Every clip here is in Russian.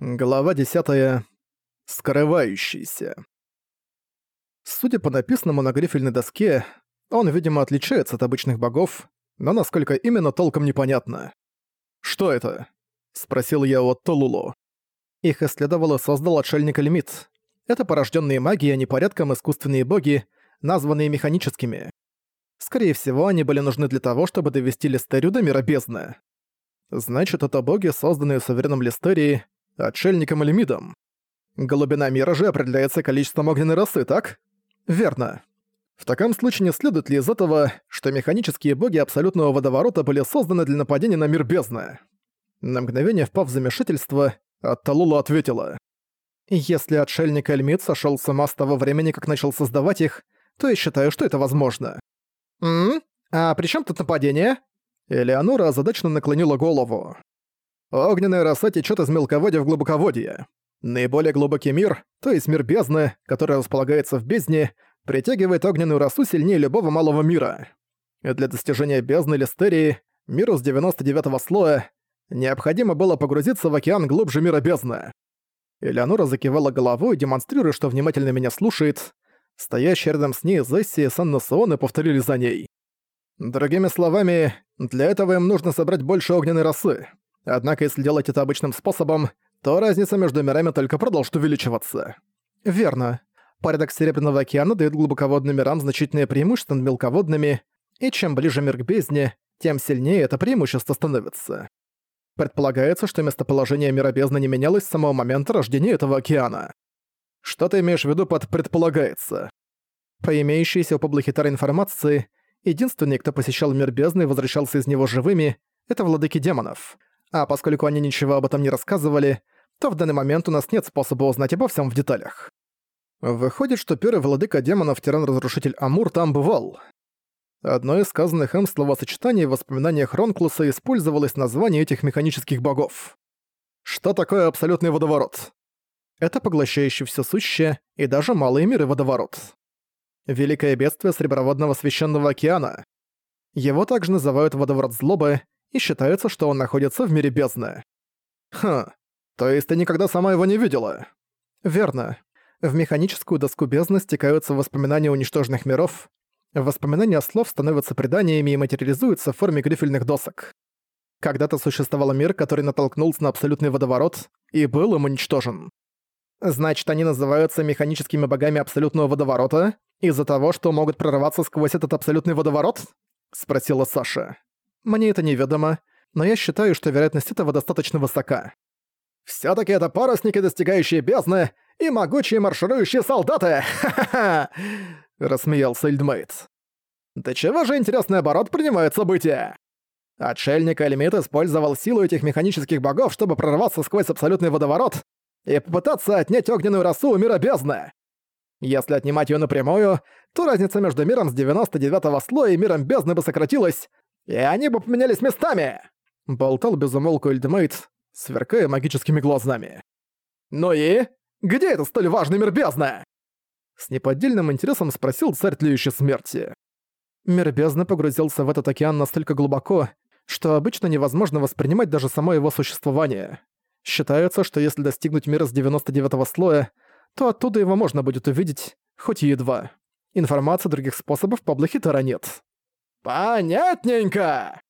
Глава 10. Скрывающийся. Судя по написанному на грифельной доске, он, видимо, отличается от обычных богов, но насколько именно толком непонятно. «Что это?» — спросил я у Толулу. Их исследовал и создал отшельник Лимит. Это порожденные магией, а не порядком искусственные боги, названные механическими. Скорее всего, они были нужны для того, чтобы довести Листерию до мира бездны. Значит, это боги, созданные суверенным Листерии, отшельником или мидом. Глубина мира же определяется количеством огненной росы, так? Верно. В таком случае не следует ли из этого, что механические боги абсолютного водоворота были созданы для нападения на мир бездны? На мгновение впав в замешательство, Атталула ответила. «Если отшельник Эльмит сошёл с ума с того времени, как начал создавать их, то я считаю, что это возможно». «М? А при чем тут нападение?» Элеонора озадаченно наклонила голову. Огненная роса течет из мелководья в глубоководье. Наиболее глубокий мир, то есть мир бездны, который располагается в бездне, притягивает огненную росу сильнее любого малого мира. Для достижения бездны Листерии, миру с 99-го слоя, необходимо было погрузиться в океан глубже мира бездны. Элеонора закивала головой, демонстрируя, что внимательно меня слушает. Стоящие рядом с ней Зесси и Санна повторили за ней. Другими словами, для этого им нужно собрать больше огненной росы. Однако если делать это обычным способом, то разница между мирами только продолжит увеличиваться. Верно. Порядок Серебряного океана дает глубоководным мирам значительное преимущество над мелководными, и чем ближе мир к бездне, тем сильнее это преимущество становится. Предполагается, что местоположение мира бездны не менялось с самого момента рождения этого океана. Что ты имеешь в виду под «предполагается»? По имеющейся у Паблохитара информации, единственный, кто посещал мир бездны и возвращался из него живыми, это владыки демонов. А поскольку они ничего об этом не рассказывали, то в данный момент у нас нет способа узнать обо всем в деталях. Выходит, что первый владыка демонов Тиран-разрушитель Амур там бывал. Одно из сказанных им словосочетаний в воспоминаниях Ронклуса использовалось название этих механических богов. Что такое абсолютный водоворот? Это поглощающий все сущее и даже малые миры водоворот. Великое бедствие Среброводного Священного Океана. Его также называют водоворот злобы, и считается, что он находится в мире бездны. Хм, то есть ты никогда сама его не видела? Верно. В механическую доску бездны стекаются воспоминания уничтоженных миров, воспоминания слов становятся преданиями и материализуются в форме грифельных досок. Когда-то существовал мир, который натолкнулся на абсолютный водоворот и был им уничтожен. Значит, они называются механическими богами абсолютного водоворота из-за того, что могут прорваться сквозь этот абсолютный водоворот? Спросила Саша. Мне это неведомо, но я считаю, что вероятность этого достаточно высока. «Всё-таки это парусники, достигающие бездны, и могучие марширующие солдаты! Ха-ха-ха!» — рассмеялся Эльдмейт. «Да чего же интересный оборот принимает события?» Отшельник Эльмит использовал силу этих механических богов, чтобы прорваться сквозь абсолютный водоворот и попытаться отнять огненную росу у мира бездны. Если отнимать её напрямую, то разница между миром с 99-го слоя и миром бездны бы сократилась, и они бы поменялись местами!» Болтал безумолку Эльдмейт, сверкая магическими глазами. «Ну и? Где этот столь важный мир бездны?» С неподдельным интересом спросил царь тлеющей смерти. Мир бездны погрузился в этот океан настолько глубоко, что обычно невозможно воспринимать даже само его существование. Считается, что если достигнуть мира с 99-го слоя, то оттуда его можно будет увидеть, хоть и едва. Информации других способов по Блахитара нет. «Понятненько!»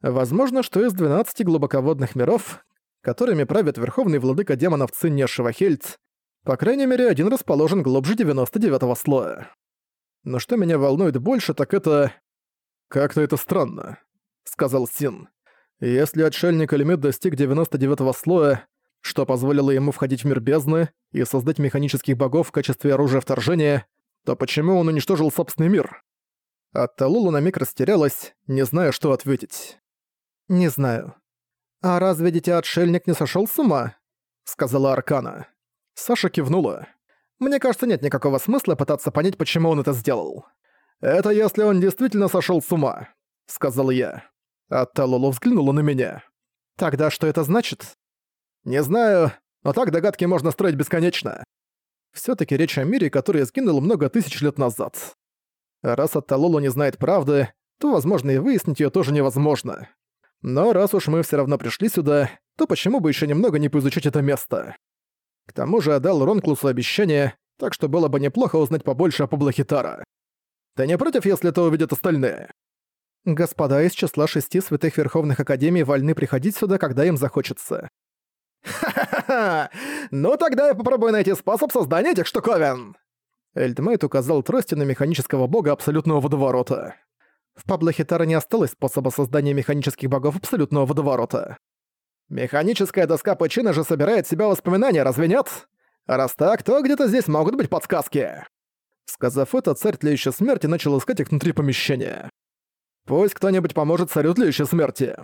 Возможно, что из 12 глубоководных миров, которыми правит верховный владыка демонов Циння Шивахельц, по крайней мере, один расположен глубже 99-го слоя. Но что меня волнует больше, так это... «Как-то это странно», — сказал Син. «Если отшельник Элемит достиг 99-го слоя, что позволило ему входить в мир бездны и создать механических богов в качестве оружия вторжения, то почему он уничтожил собственный мир? А Талула на миг растерялась, не зная, что ответить. «Не знаю». «А разве дитя отшельник не сошёл с ума?» — сказала Аркана. Саша кивнула. «Мне кажется, нет никакого смысла пытаться понять, почему он это сделал. Это если он действительно сошёл с ума», — сказал я. А Талула взглянула на меня. «Тогда что это значит?» «Не знаю, но так догадки можно строить бесконечно. Всё-таки речь о мире, который сгинул много тысяч лет назад. Раз Атталолу не знает правды, то, возможно, и выяснить её тоже невозможно. Но раз уж мы всё равно пришли сюда, то почему бы еще немного не поизучить это место? К тому же отдал Ронклусу обещание, так что было бы неплохо узнать побольше о Паблохитара. Ты не против, если это увидят остальные? Господа из числа шести святых верховных академий вольны приходить сюда, когда им захочется. Ха-ха-ха! Ну тогда я попробую найти способ создания этих штуковин! Эльдмейт указал трости на механического бога абсолютного водоворота. В Паблохитара не осталось способа создания механических богов абсолютного водоворота. Механическая доска почины же собирает себя воспоминания, разве нет? Раз так, то где-то здесь могут быть подсказки. Сказав это, царь Тлеющей Смерти начал искать их внутри помещения. Пусть кто-нибудь поможет царю Тлеющей Смерти.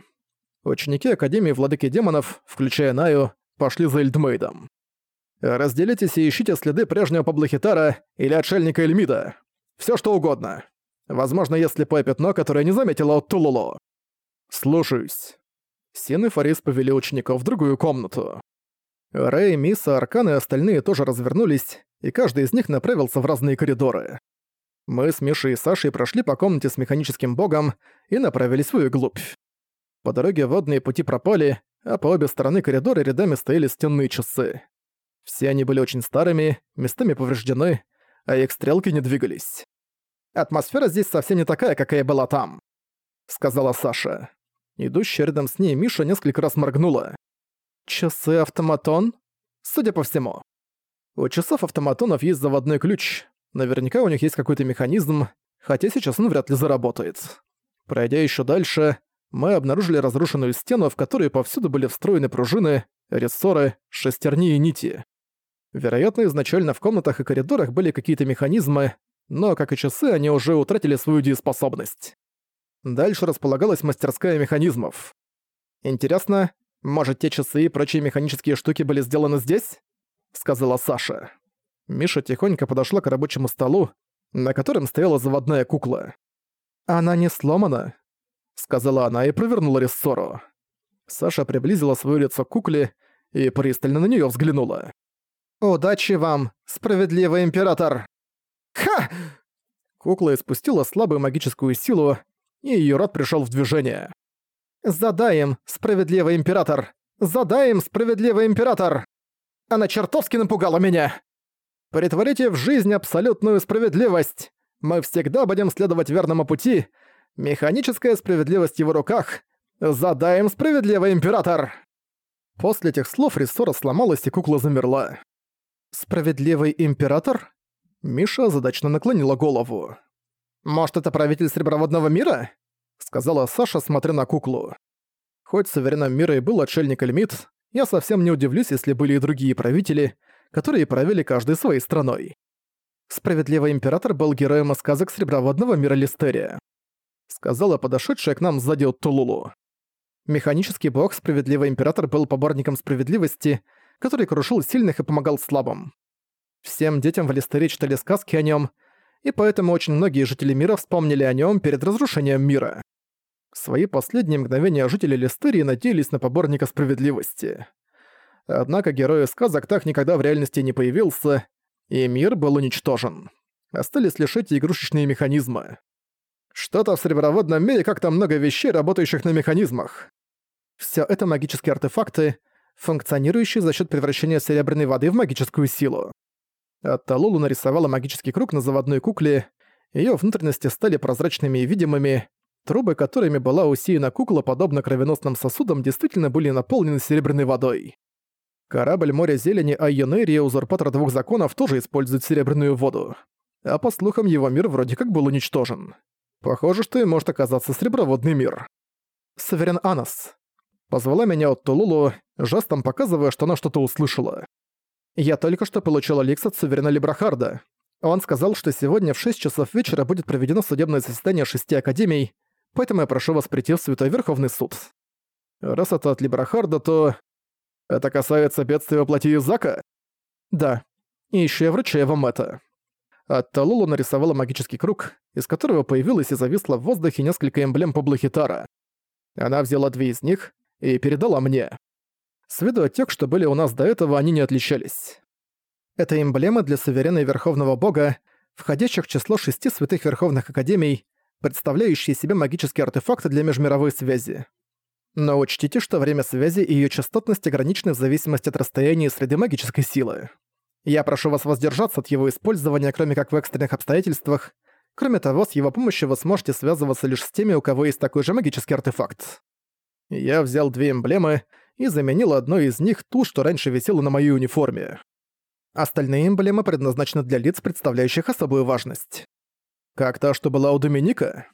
Ученики Академии Владыки Демонов, включая Наю, пошли за Эльдмейдом. Разделитесь и ищите следы прежнего Паблохитара или отшельника Эльмида. Все что угодно. Возможно, есть слепое пятно, которое не заметила от Тулулу. Слушаюсь. Син и Фарис повели учеников в другую комнату. Рэй, Миса, Аркан и остальные тоже развернулись, и каждый из них направился в разные коридоры. Мы с Мишей и Сашей прошли по комнате с механическим богом и направились в свою глубь. По дороге водные пути пропали, а по обе стороны коридора рядами стояли стенные часы. Все они были очень старыми, местами повреждены, а их стрелки не двигались. «Атмосфера здесь совсем не такая, какая была там», — сказала Саша. Идущая рядом с ней Миша несколько раз моргнула. «Часы-автоматон?» «Судя по всему». У часов-автоматонов есть заводной ключ. Наверняка у них есть какой-то механизм, хотя сейчас он вряд ли заработает. Пройдя еще дальше, мы обнаружили разрушенную стену, в которой повсюду были встроены пружины, рессоры, шестерни и нити. Вероятно, изначально в комнатах и коридорах были какие-то механизмы, но, как и часы, они уже утратили свою дееспособность. Дальше располагалась мастерская механизмов. Интересно, может, те часы и прочие механические штуки были сделаны здесь? Сказала Саша. Миша тихонько подошла к рабочему столу, на котором стояла заводная кукла. «Она не сломана», — сказала она и провернула рессору. Саша приблизила своё лицо к кукле и пристально на неё взглянула. «Удачи вам, справедливый император!» «Ха!» Кукла испустила слабую магическую силу, и её рот пришёл в движение. «Задаем, справедливый император! Задаем, справедливый император!» Она чертовски напугала меня! Притворите в жизнь абсолютную справедливость! Мы всегда будем следовать верному пути. Механическая справедливость в его руках. Задаем, справедливый император!» После этих слов рессора сломалась и кукла замерла. «Справедливый император?» Миша задачно наклонила голову. «Может, это правитель Среброводного мира?» сказала Саша, смотря на куклу. Хоть сувереном мира и был отшельник Эльмит, я совсем не удивлюсь, если были и другие правители, которые правили каждой своей страной. Справедливый император был героем из сказок Среброводного мира Листерия. Сказала подошедшая к нам сзади от Тулулу. Механический бог Справедливый император был поборником справедливости, который крушил сильных и помогал слабым. Всем детям в Листерии читали сказки о нем, и поэтому очень многие жители мира вспомнили о нем перед разрушением мира. В свои последние мгновения жители Листерии надеялись на поборника справедливости. Однако герой сказок так никогда в реальности не появился, и мир был уничтожен. Остались лишь эти игрушечные механизмы. Что-то в среброводном мире как-то много вещей, работающих на механизмах. Все это магические артефакты, функционирующие за счет превращения серебряной воды в магическую силу. Атталулу нарисовала магический круг на заводной кукле, ее внутренности стали прозрачными и видимыми, Трубы, которыми была усеяна кукла, подобно кровеносным сосудам, действительно были наполнены серебряной водой. Корабль моря зелени Айонерия, узурпатор двух законов, тоже использует серебряную воду. А по слухам, его мир вроде как был уничтожен. Похоже, что и может оказаться среброводный мир. Саверен Анас. Позвала меня от Тулулу, жестом показывая, что она что-то услышала. Я только что получила ликс от Суверена Либрахарда. Он сказал, что сегодня в 6 часов вечера будет проведено судебное заседание шести академий, поэтому я прошу вас прийти в Святой Верховный Суд. Раз это от Либрахарда, то... Это касается бедствия воплоти Изака? Да. И ещё я вручаю вам это. От Талулу нарисовала магический круг, из которого появилось и зависло в воздухе несколько эмблем Паблохитара. Она взяла две из них и передала мне. С виду от тех, что были у нас до этого, они не отличались. Это эмблемы для суверена верховного бога, входящих в число шести святых верховных академий, представляющие себе магические артефакты для межмировой связи. Но учтите, что время связи и ее частотность ограничены в зависимости от расстояния и среды магической силы. Я прошу вас воздержаться от его использования, кроме как в экстренных обстоятельствах. Кроме того, с его помощью вы сможете связываться лишь с теми, у кого есть такой же магический артефакт. Я взял две эмблемы и заменил одной из них ту, что раньше висела на моей униформе. Остальные эмблемы предназначены для лиц, представляющих особую важность. Как та, что была у Доминика?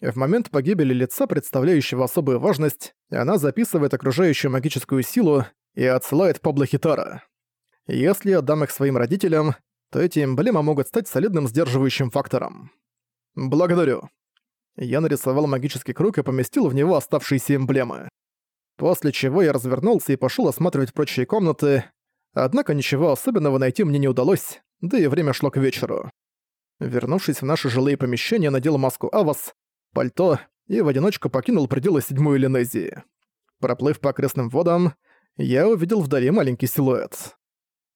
В момент погибели лица, представляющего особую важность, она записывает окружающую магическую силу и отсылает Пабло Хитара. Если я дам их своим родителям, то эти эмблемы могут стать солидным сдерживающим фактором. Благодарю. Я нарисовал магический круг и поместил в него оставшиеся эмблемы. После чего я развернулся и пошел осматривать прочие комнаты, однако ничего особенного найти мне не удалось, да и время шло к вечеру. Вернувшись в наши жилые помещения, надел маску Авас, пальто и в одиночку покинул пределы седьмой Линезии. Проплыв по окрестным водам, я увидел вдали маленький силуэт.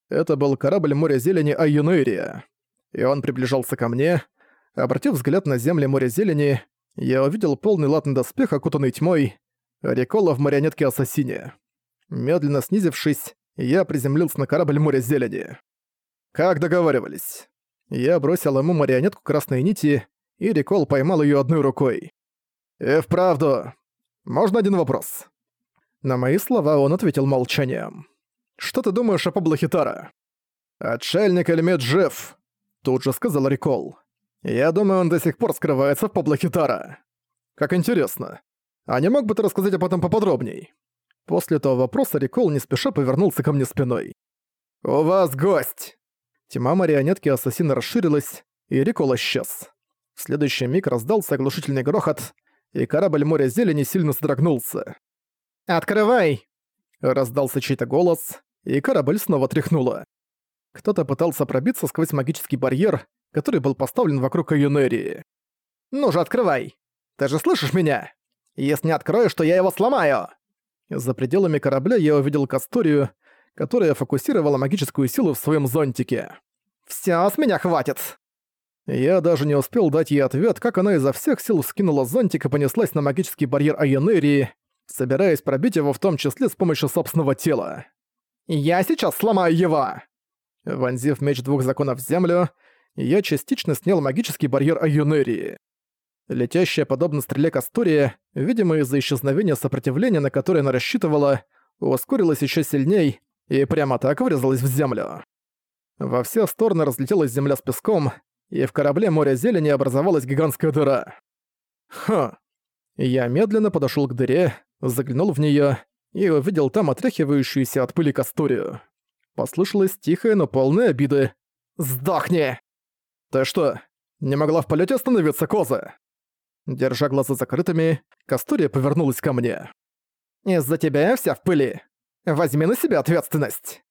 Это был корабль моря зелени Айюнерия. И он приближался ко мне. Обратив взгляд на земли моря зелени, я увидел полный латный доспех, окутанный тьмой, Рикола в марионетке-ассасине. Медленно снизившись, я приземлился на корабль моря зелени. Как договаривались. Я бросил ему марионетку красной нити, и Рикол поймал ее одной рукой. «И вправду. Можно один вопрос?» На мои слова он ответил молчанием. «Что ты думаешь о Паблохитара?» «Отшельник Эльмет жив», — тут же сказал Рикол. «Я думаю, он до сих пор скрывается в Паблохитара». «Как интересно. А не мог бы ты рассказать об этом поподробней?» После этого вопроса Рикол не спеша повернулся ко мне спиной. «У вас гость!» Тьма марионетки ассасина расширилась, и Рикол исчез. В следующий миг раздался оглушительный грохот, и корабль моря зелени сильно содрогнулся. «Открывай!» Раздался чей-то голос, и корабль снова тряхнуло. Кто-то пытался пробиться сквозь магический барьер, который был поставлен вокруг Аюнерии. «Ну же, открывай! Ты же слышишь меня? Если не откроешь, то я его сломаю!» За пределами корабля я увидел Касторию, которая фокусировала магическую силу в своем зонтике. «Всё, с меня хватит!» Я даже не успел дать ей ответ, как она изо всех сил скинула зонтик и понеслась на магический барьер Айонерии, собираясь пробить его в том числе с помощью собственного тела. «Я сейчас сломаю его!» Вонзив меч двух законов в землю, я частично снял магический барьер Айонерии. Летящая подобно стреле Кастория, видимо из-за исчезновения сопротивления, на которое она рассчитывала, ускорилась еще сильней и прямо так врезалась в землю. Во все стороны разлетелась земля с песком, и в корабле моря зелени образовалась гигантская дыра. Ха. Я медленно подошёл к дыре, заглянул в неё и увидел там отряхивающуюся от пыли касторию. Послышалось тихое, но полное обиды. «Сдохни!» «Ты что, не могла в полете остановиться, коза?» Держа глаза закрытыми, Кастория повернулась ко мне. «Из-за тебя я вся в пыли. Возьми на себя ответственность!»